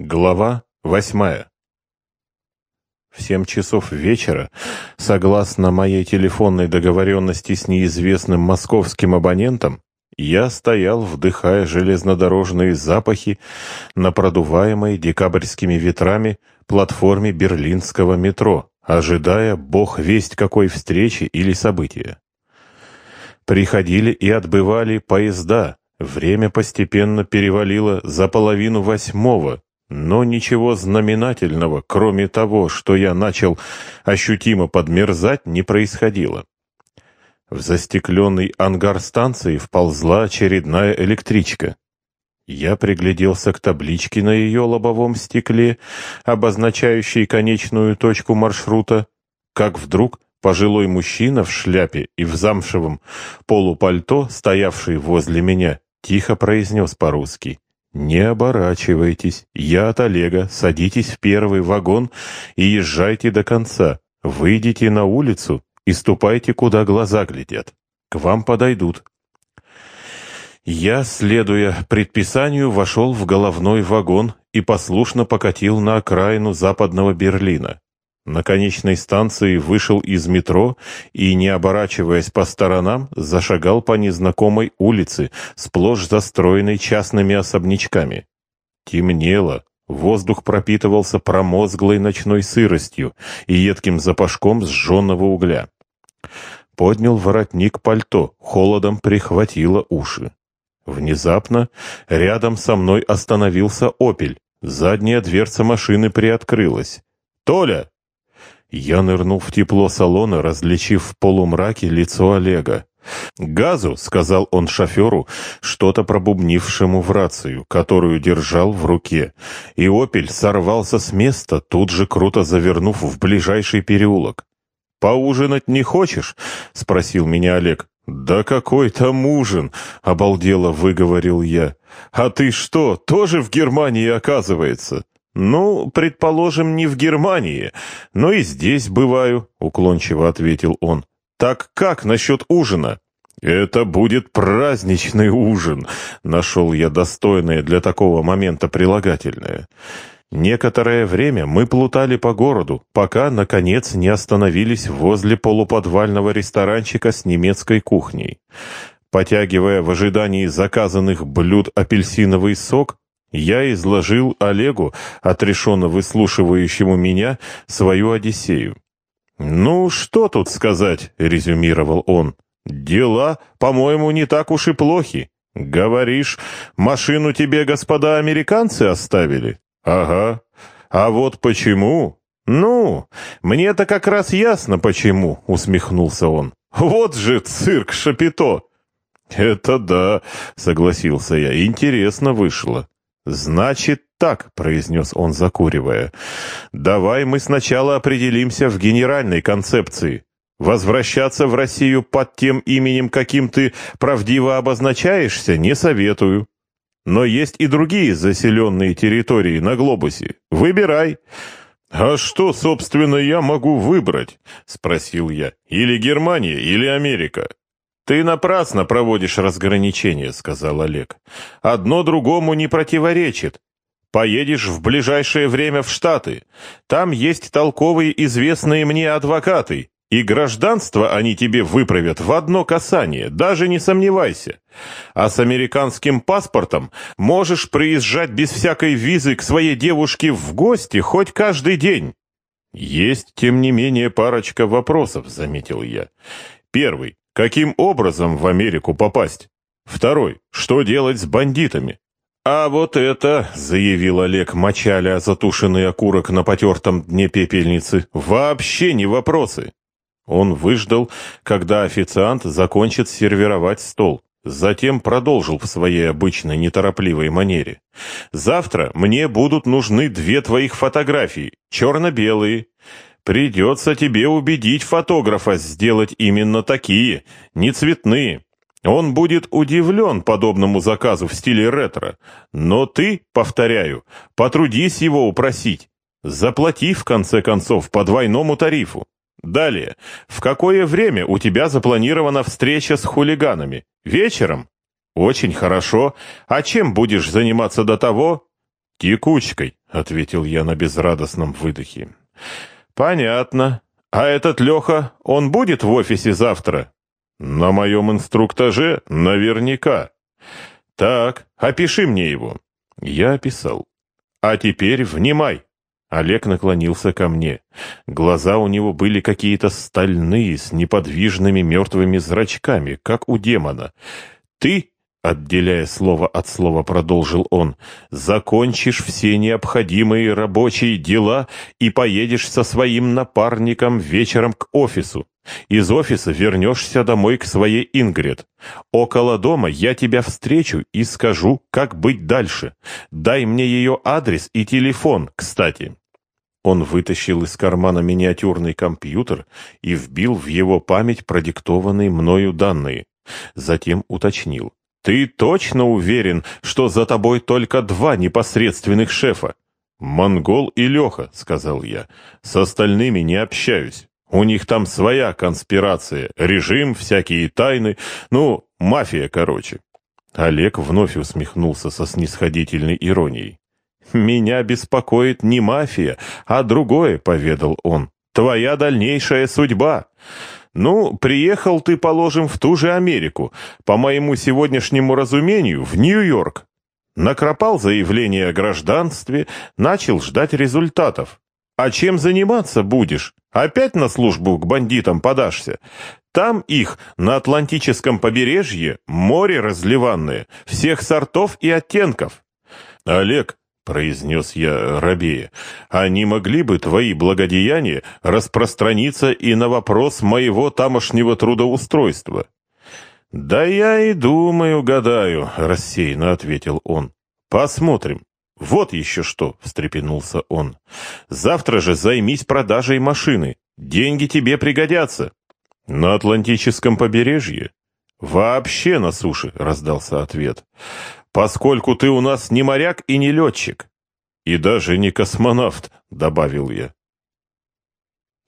Глава восьмая. В семь часов вечера, согласно моей телефонной договоренности с неизвестным московским абонентом, я стоял, вдыхая железнодорожные запахи на продуваемой декабрьскими ветрами платформе берлинского метро, ожидая бог весть какой встречи или события. Приходили и отбывали поезда, время постепенно перевалило за половину восьмого, но ничего знаменательного, кроме того, что я начал ощутимо подмерзать, не происходило. В застекленный ангар станции вползла очередная электричка. Я пригляделся к табличке на ее лобовом стекле, обозначающей конечную точку маршрута, как вдруг пожилой мужчина в шляпе и в замшевом полупальто, стоявший возле меня, тихо произнес по-русски «Не оборачивайтесь, я от Олега, садитесь в первый вагон и езжайте до конца, выйдите на улицу и ступайте, куда глаза глядят. К вам подойдут». Я, следуя предписанию, вошел в головной вагон и послушно покатил на окраину западного Берлина. На конечной станции вышел из метро и, не оборачиваясь по сторонам, зашагал по незнакомой улице, сплошь застроенной частными особнячками. Темнело, воздух пропитывался промозглой ночной сыростью и едким запашком сжженного угля. Поднял воротник пальто, холодом прихватило уши. Внезапно рядом со мной остановился «Опель». Задняя дверца машины приоткрылась. «Толя!» Я нырнул в тепло салона, различив в полумраке лицо Олега. «Газу!» — сказал он шоферу, что-то пробубнившему в рацию, которую держал в руке. И «Опель» сорвался с места, тут же круто завернув в ближайший переулок. «Поужинать не хочешь?» — спросил меня Олег. «Да какой там ужин!» — обалдело выговорил я. «А ты что, тоже в Германии, оказывается?» «Ну, предположим, не в Германии, но и здесь бываю», — уклончиво ответил он. «Так как насчет ужина?» «Это будет праздничный ужин», — нашел я достойное для такого момента прилагательное. Некоторое время мы плутали по городу, пока, наконец, не остановились возле полуподвального ресторанчика с немецкой кухней. Потягивая в ожидании заказанных блюд апельсиновый сок, я изложил Олегу, отрешенно выслушивающему меня, свою Одиссею. «Ну, что тут сказать?» — резюмировал он. «Дела, по-моему, не так уж и плохи. Говоришь, машину тебе господа американцы оставили?» «Ага. А вот почему?» «Ну, мне-то как раз ясно, почему», — усмехнулся он. «Вот же цирк Шапито!» «Это да», — согласился я, — «интересно вышло». «Значит так», — произнес он, закуривая. «Давай мы сначала определимся в генеральной концепции. Возвращаться в Россию под тем именем, каким ты правдиво обозначаешься, не советую. Но есть и другие заселенные территории на глобусе. Выбирай». «А что, собственно, я могу выбрать?» — спросил я. «Или Германия, или Америка?» «Ты напрасно проводишь разграничение», — сказал Олег. «Одно другому не противоречит. Поедешь в ближайшее время в Штаты. Там есть толковые известные мне адвокаты, и гражданство они тебе выправят в одно касание, даже не сомневайся. А с американским паспортом можешь приезжать без всякой визы к своей девушке в гости хоть каждый день». «Есть, тем не менее, парочка вопросов», — заметил я. «Первый. Каким образом в Америку попасть? Второй. Что делать с бандитами? А вот это, заявил Олег, мочаля затушенный окурок на потертом дне пепельницы, вообще не вопросы. Он выждал, когда официант закончит сервировать стол. Затем продолжил в своей обычной неторопливой манере. «Завтра мне будут нужны две твоих фотографии, черно-белые. Придется тебе убедить фотографа сделать именно такие, не цветные. Он будет удивлен подобному заказу в стиле ретро. Но ты, повторяю, потрудись его упросить. Заплати, в конце концов, по двойному тарифу. Далее, в какое время у тебя запланирована встреча с хулиганами? Вечером? Очень хорошо. А чем будешь заниматься до того? Текучкой, ответил я на безрадостном выдохе. Понятно. А этот Леха, он будет в офисе завтра? На моем инструктаже наверняка. Так, опиши мне его. Я описал. А теперь внимай. Олег наклонился ко мне. Глаза у него были какие-то стальные, с неподвижными мертвыми зрачками, как у демона. «Ты Отделяя слово от слова, продолжил он, «закончишь все необходимые рабочие дела и поедешь со своим напарником вечером к офису. Из офиса вернешься домой к своей Ингрид. Около дома я тебя встречу и скажу, как быть дальше. Дай мне ее адрес и телефон, кстати». Он вытащил из кармана миниатюрный компьютер и вбил в его память продиктованные мною данные. Затем уточнил. «Ты точно уверен, что за тобой только два непосредственных шефа?» «Монгол и Леха», — сказал я. «С остальными не общаюсь. У них там своя конспирация, режим, всякие тайны, ну, мафия, короче». Олег вновь усмехнулся со снисходительной иронией. «Меня беспокоит не мафия, а другое», — поведал он. «Твоя дальнейшая судьба. Ну, приехал ты, положим, в ту же Америку, по моему сегодняшнему разумению, в Нью-Йорк. Накропал заявление о гражданстве, начал ждать результатов. А чем заниматься будешь? Опять на службу к бандитам подашься? Там их, на Атлантическом побережье, море разливанное, всех сортов и оттенков. Олег, произнес я рабея, они могли бы, твои благодеяния, распространиться и на вопрос моего тамошнего трудоустройства. «Да я и думаю, гадаю», — рассеянно ответил он. «Посмотрим». «Вот еще что!» — встрепенулся он. «Завтра же займись продажей машины. Деньги тебе пригодятся». «На Атлантическом побережье?» «Вообще на суше», — раздался ответ поскольку ты у нас не моряк и не летчик. И даже не космонавт, добавил я.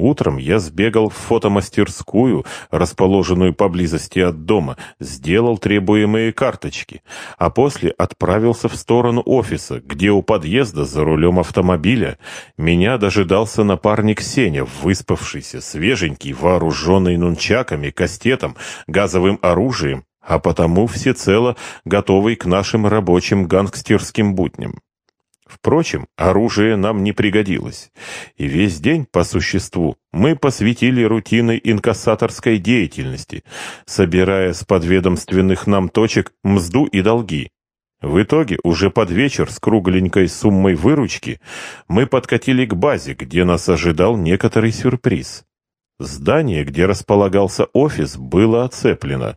Утром я сбегал в фотомастерскую, расположенную поблизости от дома, сделал требуемые карточки, а после отправился в сторону офиса, где у подъезда за рулем автомобиля меня дожидался напарник Сеня, выспавшийся, свеженький, вооруженный нунчаками, кастетом, газовым оружием а потому всецело готовый к нашим рабочим гангстерским будням. Впрочем, оружие нам не пригодилось, и весь день, по существу, мы посвятили рутинной инкассаторской деятельности, собирая с подведомственных нам точек мзду и долги. В итоге, уже под вечер с кругленькой суммой выручки, мы подкатили к базе, где нас ожидал некоторый сюрприз. Здание, где располагался офис, было оцеплено,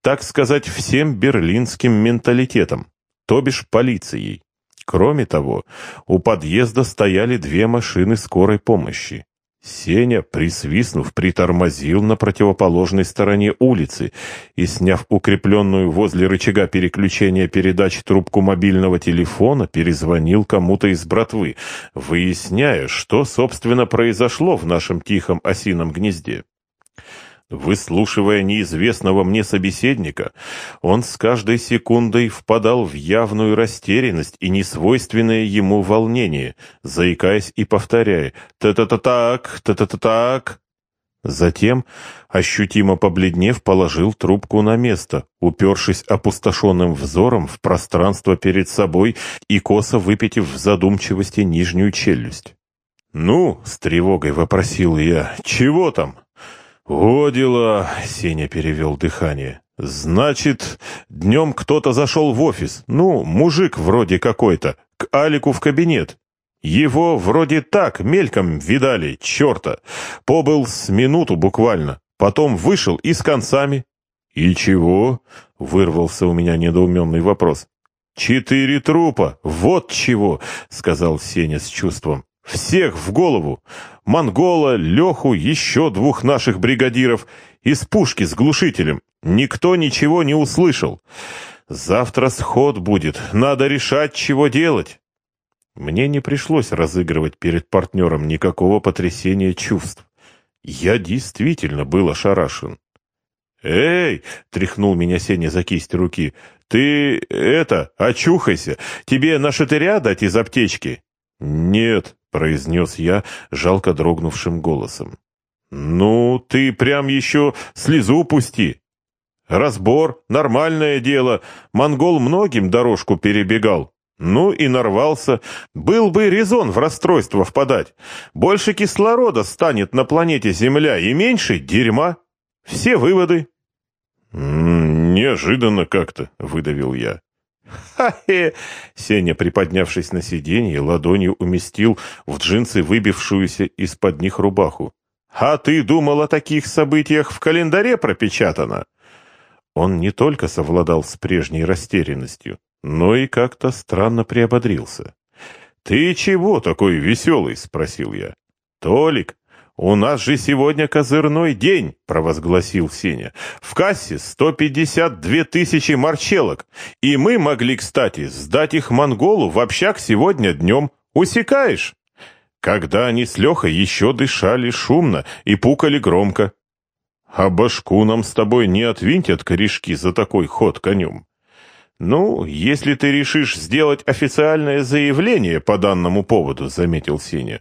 так сказать, всем берлинским менталитетом, то бишь полицией. Кроме того, у подъезда стояли две машины скорой помощи. Сеня, присвистнув, притормозил на противоположной стороне улицы и, сняв укрепленную возле рычага переключения передач трубку мобильного телефона, перезвонил кому-то из братвы, выясняя, что, собственно, произошло в нашем тихом осином гнезде. Выслушивая неизвестного мне собеседника, он с каждой секундой впадал в явную растерянность и несвойственное ему волнение, заикаясь и повторяя «та-та-та-так, та-та-та-так». Затем, ощутимо побледнев, положил трубку на место, упершись опустошенным взором в пространство перед собой и косо выпитив в задумчивости нижнюю челюсть. «Ну?» — с тревогой вопросил я. «Чего там?» «О, дела!» — Сеня перевел дыхание. «Значит, днем кто-то зашел в офис, ну, мужик вроде какой-то, к Алику в кабинет. Его вроде так, мельком видали, черта. Побыл с минуту буквально, потом вышел и с концами». «И чего?» — вырвался у меня недоуменный вопрос. «Четыре трупа, вот чего!» — сказал Сеня с чувством. Всех в голову! Монгола, Леху, еще двух наших бригадиров. Из пушки с глушителем. Никто ничего не услышал. Завтра сход будет. Надо решать, чего делать. Мне не пришлось разыгрывать перед партнером никакого потрясения чувств. Я действительно был ошарашен. «Эй!» — тряхнул меня Сеня за кисть руки. «Ты, это, очухайся! Тебе на шатыря дать из аптечки?» «Нет», — произнес я жалко дрогнувшим голосом. «Ну, ты прям еще слезу пусти. Разбор, нормальное дело. Монгол многим дорожку перебегал. Ну и нарвался. Был бы резон в расстройство впадать. Больше кислорода станет на планете Земля и меньше дерьма. Все выводы. «Неожиданно как-то», — выдавил я. «Ха-хе!» — Сеня, приподнявшись на сиденье, ладонью уместил в джинсы выбившуюся из-под них рубаху. «А ты думал о таких событиях в календаре пропечатано?» Он не только совладал с прежней растерянностью, но и как-то странно приободрился. «Ты чего такой веселый?» — спросил я. «Толик, у нас же сегодня козырной день!» — провозгласил Сеня. «В кассе 152 тысячи марчелок, и мы могли, кстати, сдать их монголу в общак сегодня днем. Усекаешь?» Когда они с Лехой еще дышали шумно и пукали громко. «А башку нам с тобой не отвинтят корешки за такой ход конем?» «Ну, если ты решишь сделать официальное заявление по данному поводу», — заметил Сеня.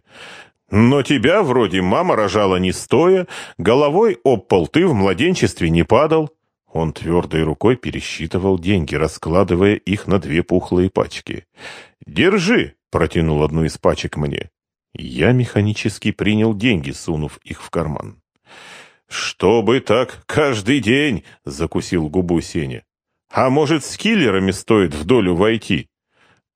«Но тебя вроде мама рожала не стоя, головой об пол ты в младенчестве не падал». Он твердой рукой пересчитывал деньги, раскладывая их на две пухлые пачки. «Держи!» — протянул одну из пачек мне. Я механически принял деньги, сунув их в карман. «Чтобы так каждый день!» — закусил губу Сеня. А может, с киллерами стоит в долю войти?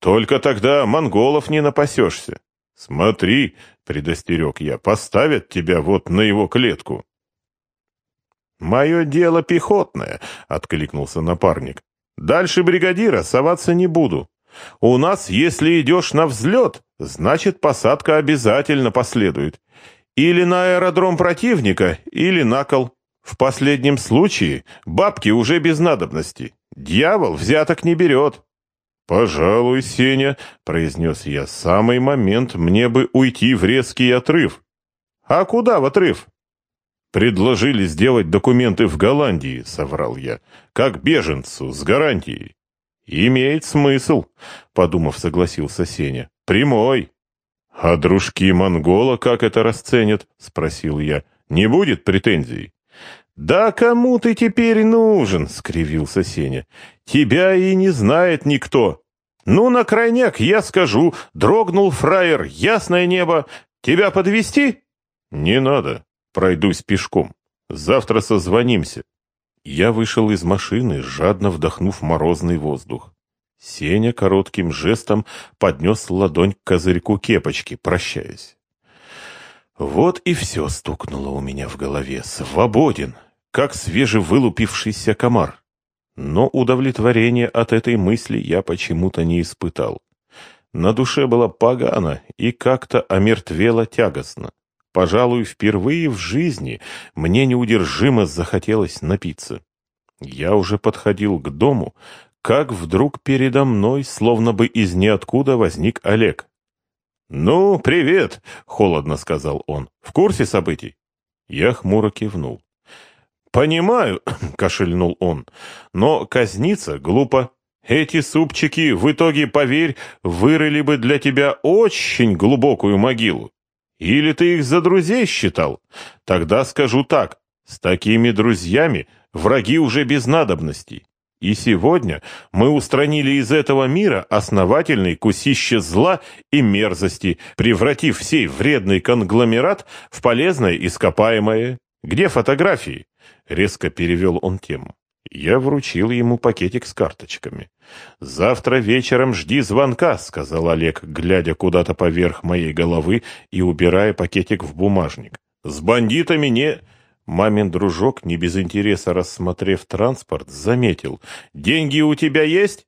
Только тогда монголов не напасешься. Смотри, предостерег я, поставят тебя вот на его клетку. «Мое дело пехотное», — откликнулся напарник. «Дальше бригадира соваться не буду. У нас, если идешь на взлет, значит, посадка обязательно последует. Или на аэродром противника, или на кол. В последнем случае бабки уже без надобности. Дьявол взяток не берет. «Пожалуй, Сеня», — произнес я, — «самый момент мне бы уйти в резкий отрыв». «А куда в отрыв?» «Предложили сделать документы в Голландии», — соврал я, — «как беженцу, с гарантией». «Имеет смысл», — подумав, согласился Сеня. «Прямой». «А дружки монгола как это расценят?» — спросил я. «Не будет претензий?» «Да кому ты теперь нужен?» — скривился Сеня. «Тебя и не знает никто. Ну, на крайняк я скажу, дрогнул фраер, ясное небо. Тебя подвести? «Не надо, пройдусь пешком. Завтра созвонимся». Я вышел из машины, жадно вдохнув морозный воздух. Сеня коротким жестом поднес ладонь к козырьку кепочки, прощаясь. Вот и все стукнуло у меня в голове. Свободен! Как свежевылупившийся комар. Но удовлетворения от этой мысли я почему-то не испытал. На душе было погано и как-то омертвело тягостно. Пожалуй, впервые в жизни мне неудержимо захотелось напиться. Я уже подходил к дому, как вдруг передо мной, словно бы из ниоткуда, возник Олег. «Ну, привет!» — холодно сказал он. «В курсе событий?» Я хмуро кивнул. «Понимаю», — кашельнул он, — «но казниться глупо. Эти супчики в итоге, поверь, вырыли бы для тебя очень глубокую могилу. Или ты их за друзей считал? Тогда скажу так, с такими друзьями враги уже без надобностей. И сегодня мы устранили из этого мира основательный кусище зла и мерзости, превратив сей вредный конгломерат в полезное ископаемое. Где фотографии? Резко перевел он тему. Я вручил ему пакетик с карточками. «Завтра вечером жди звонка», — сказал Олег, глядя куда-то поверх моей головы и убирая пакетик в бумажник. «С бандитами не...» Мамин дружок, не без интереса рассмотрев транспорт, заметил. «Деньги у тебя есть?»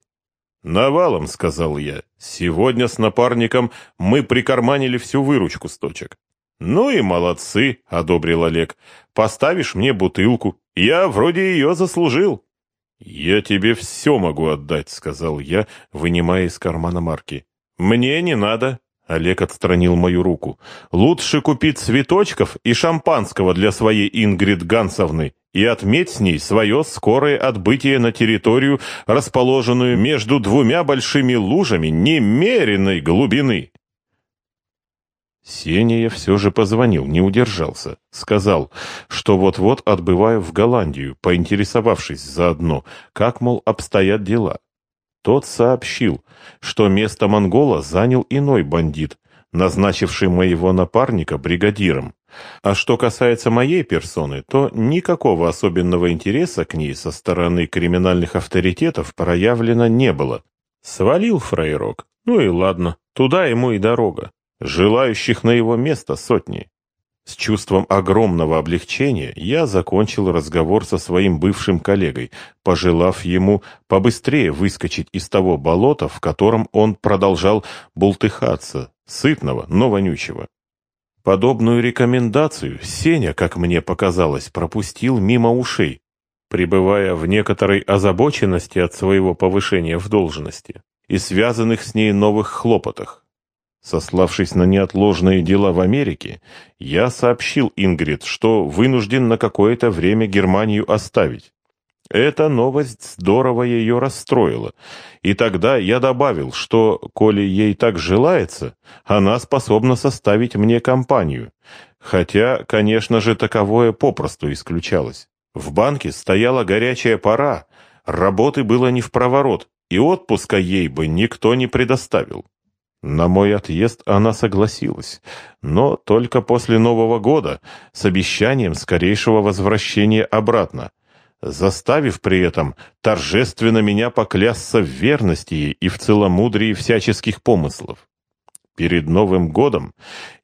«Навалом», — сказал я. «Сегодня с напарником мы прикарманили всю выручку с точек». «Ну и молодцы», — одобрил Олег. «Поставишь мне бутылку. Я вроде ее заслужил». «Я тебе все могу отдать», — сказал я, вынимая из кармана марки. «Мне не надо», — Олег отстранил мою руку. «Лучше купить цветочков и шампанского для своей Ингрид Гансовны и отметь с ней свое скорое отбытие на территорию, расположенную между двумя большими лужами немеренной глубины». Сеня все же позвонил, не удержался. Сказал, что вот-вот отбываю в Голландию, поинтересовавшись заодно, как, мол, обстоят дела. Тот сообщил, что место монгола занял иной бандит, назначивший моего напарника бригадиром. А что касается моей персоны, то никакого особенного интереса к ней со стороны криминальных авторитетов проявлено не было. Свалил фрейрок. Ну и ладно, туда ему и дорога. Желающих на его место сотни. С чувством огромного облегчения я закончил разговор со своим бывшим коллегой, пожелав ему побыстрее выскочить из того болота, в котором он продолжал бултыхаться, сытного, но вонючего. Подобную рекомендацию Сеня, как мне показалось, пропустил мимо ушей, пребывая в некоторой озабоченности от своего повышения в должности и связанных с ней новых хлопотах. Сославшись на неотложные дела в Америке, я сообщил Ингрид, что вынужден на какое-то время Германию оставить. Эта новость здорово ее расстроила, и тогда я добавил, что, коли ей так желается, она способна составить мне компанию, хотя, конечно же, таковое попросту исключалось. В банке стояла горячая пора, работы было не в проворот, и отпуска ей бы никто не предоставил. На мой отъезд она согласилась, но только после Нового года, с обещанием скорейшего возвращения обратно, заставив при этом торжественно меня поклясться в верности и в целомудрии всяческих помыслов. Перед Новым годом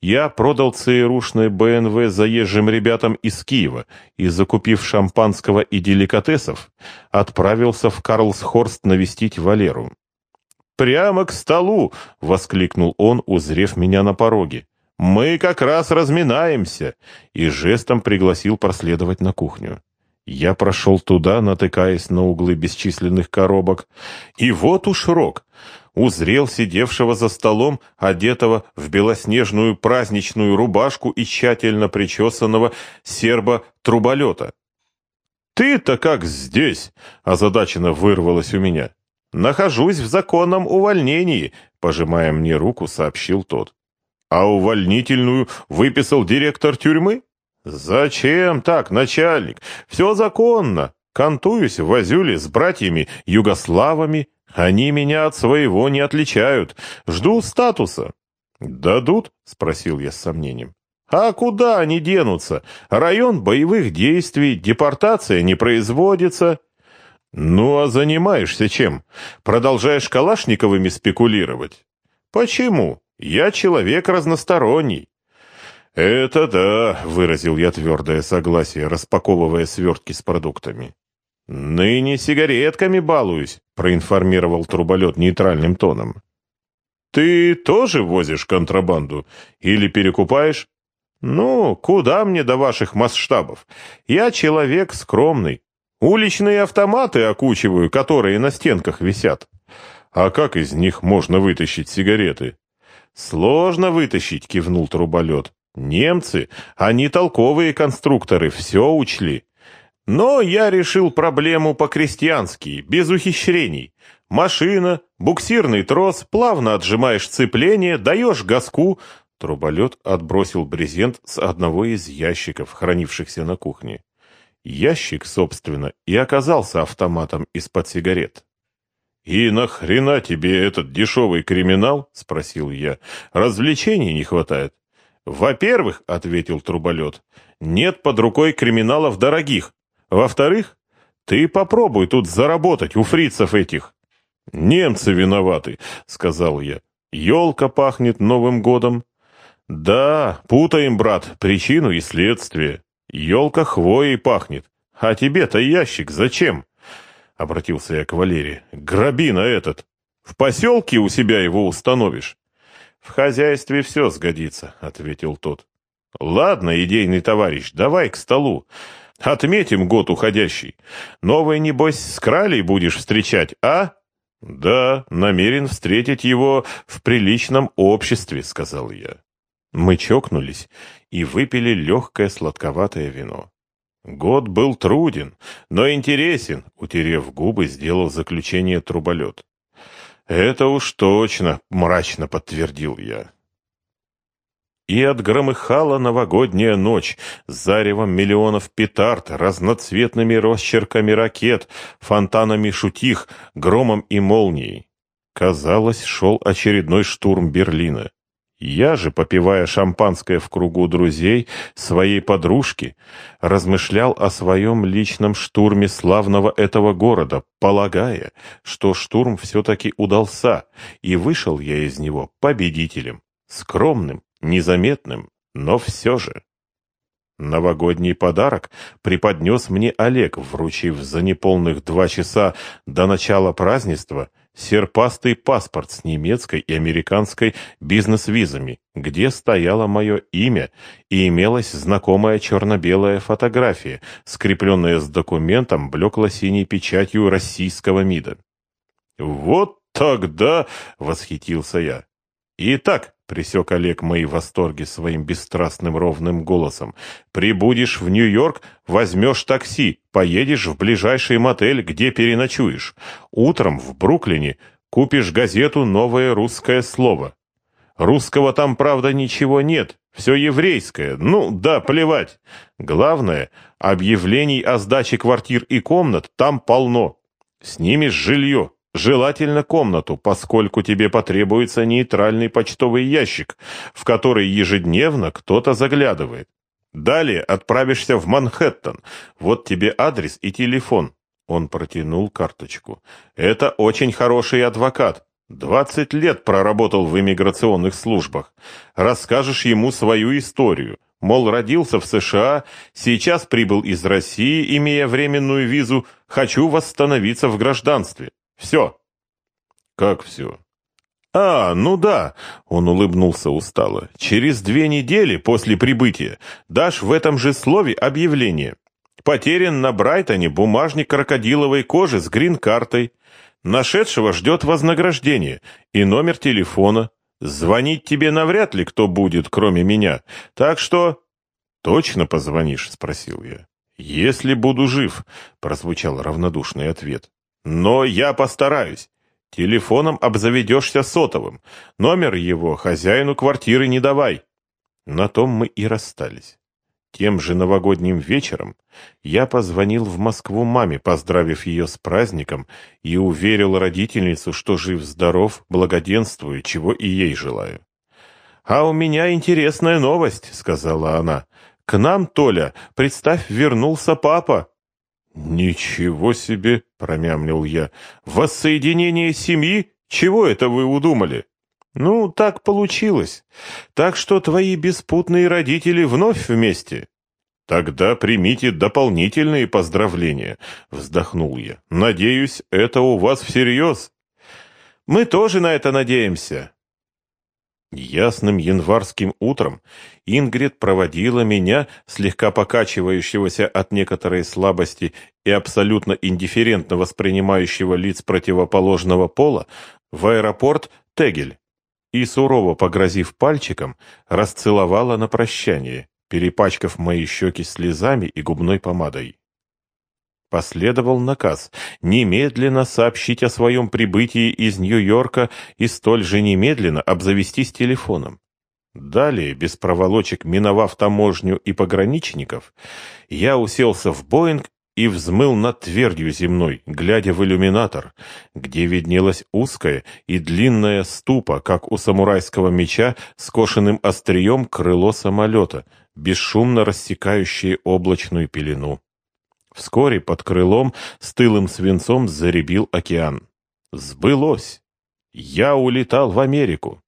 я продал ЦРУшный БНВ заезжим ребятам из Киева и, закупив шампанского и деликатесов, отправился в Карлсхорст навестить Валеру. «Прямо к столу!» — воскликнул он, узрев меня на пороге. «Мы как раз разминаемся!» и жестом пригласил проследовать на кухню. Я прошел туда, натыкаясь на углы бесчисленных коробок. И вот уж рок. Узрел сидевшего за столом, одетого в белоснежную праздничную рубашку и тщательно причесанного серба-труболета. «Ты-то как здесь?» — озадаченно вырвалось у меня. «Нахожусь в законном увольнении», — пожимая мне руку, сообщил тот. «А увольнительную выписал директор тюрьмы?» «Зачем так, начальник? Все законно. Кантуюсь в Азюле с братьями Югославами. Они меня от своего не отличают. Жду статуса». «Дадут?» — спросил я с сомнением. «А куда они денутся? Район боевых действий, депортация не производится». «Ну а занимаешься чем? Продолжаешь калашниковыми спекулировать?» «Почему? Я человек разносторонний. «Это да», — выразил я твердое согласие, распаковывая свертки с продуктами. «Ныне сигаретками балуюсь», — проинформировал труболет нейтральным тоном. «Ты тоже возишь контрабанду? Или перекупаешь?» «Ну, куда мне до ваших масштабов? Я человек скромный. Уличные автоматы окучиваю, которые на стенках висят. А как из них можно вытащить сигареты?» «Сложно вытащить», — кивнул труболет. Немцы, они толковые конструкторы, все учли. Но я решил проблему по-крестьянски, без ухищрений. Машина, буксирный трос, плавно отжимаешь цепление, даешь газку. Труболет отбросил брезент с одного из ящиков, хранившихся на кухне. Ящик, собственно, и оказался автоматом из-под сигарет. «И нахрена тебе этот дешевый криминал?» — спросил я. «Развлечений не хватает». «Во-первых, — ответил труболет, — нет под рукой криминалов дорогих. Во-вторых, ты попробуй тут заработать у фрицев этих». «Немцы виноваты», — сказал я. «Елка пахнет Новым годом». «Да, путаем, брат, причину и следствие. Елка хвоей пахнет. А тебе-то ящик зачем?» Обратился я к Валерии. «Грабина этот. В поселке у себя его установишь. «В хозяйстве все сгодится», — ответил тот. «Ладно, идейный товарищ, давай к столу. Отметим год уходящий. Новый, небось, с кралей будешь встречать, а?» «Да, намерен встретить его в приличном обществе», — сказал я. Мы чокнулись и выпили легкое сладковатое вино. Год был труден, но интересен, утерев губы, сделал заключение труболет. «Это уж точно», — мрачно подтвердил я. и отгромыхала новогодняя ночь заревом миллионов петард, разноцветными росчерками ракет, фонтанами шутих, громом и молнией. Казалось, шел очередной штурм Берлина. Я же, попивая шампанское в кругу друзей, своей подружки, размышлял о своем личном штурме славного этого города, полагая, что штурм все-таки удался, и вышел я из него победителем, скромным, незаметным, но все же. Новогодний подарок преподнес мне Олег, вручив за неполных два часа до начала празднества серпастый паспорт с немецкой и американской бизнес-визами, где стояло мое имя и имелась знакомая черно-белая фотография, скрепленная с документом блекло-синей печатью российского МИДа. «Вот тогда!» — восхитился я. «Итак, — пресек Олег мои восторги своим бесстрастным ровным голосом. «Прибудешь в Нью-Йорк, возьмешь такси, поедешь в ближайший мотель, где переночуешь. Утром в Бруклине купишь газету «Новое русское слово». Русского там, правда, ничего нет, все еврейское. Ну, да, плевать. Главное, объявлений о сдаче квартир и комнат там полно. Снимешь жилье, Желательно комнату, поскольку тебе потребуется нейтральный почтовый ящик, в который ежедневно кто-то заглядывает. Далее отправишься в Манхэттен. Вот тебе адрес и телефон. Он протянул карточку. Это очень хороший адвокат. Двадцать лет проработал в иммиграционных службах. Расскажешь ему свою историю. Мол, родился в США, сейчас прибыл из России, имея временную визу, хочу восстановиться в гражданстве. Все. Как все? А, ну да, он улыбнулся устало. Через две недели после прибытия дашь в этом же слове объявление. Потерян на Брайтоне бумажник крокодиловой кожи с грин-картой. Нашедшего ждет вознаграждение и номер телефона. Звонить тебе навряд ли кто будет, кроме меня. Так что... Точно позвонишь? Спросил я. Если буду жив, прозвучал равнодушный ответ. Но я постараюсь. Телефоном обзаведешься сотовым. Номер его хозяину квартиры не давай. На том мы и расстались. Тем же новогодним вечером я позвонил в Москву маме, поздравив ее с праздником, и уверил родительницу, что жив-здоров, благоденствую, чего и ей желаю. «А у меня интересная новость», — сказала она. «К нам, Толя, представь, вернулся папа». «Ничего себе!» — промямлил я. «Воссоединение семьи? Чего это вы удумали?» «Ну, так получилось. Так что твои беспутные родители вновь вместе». «Тогда примите дополнительные поздравления», — вздохнул я. «Надеюсь, это у вас всерьез». «Мы тоже на это надеемся», Ясным январским утром Ингрид проводила меня, слегка покачивающегося от некоторой слабости и абсолютно индифферентно воспринимающего лиц противоположного пола, в аэропорт Тегель и, сурово погрозив пальчиком, расцеловала на прощание, перепачкав мои щеки слезами и губной помадой. Последовал наказ немедленно сообщить о своем прибытии из Нью-Йорка и столь же немедленно обзавестись телефоном. Далее, без проволочек миновав таможню и пограничников, я уселся в Боинг и взмыл над твердью земной, глядя в иллюминатор, где виднелась узкая и длинная ступа, как у самурайского меча, скошенным острием крыло самолета, бесшумно рассекающее облачную пелену. Вскоре под крылом с тылым свинцом заребил океан. Сбылось! Я улетал в Америку.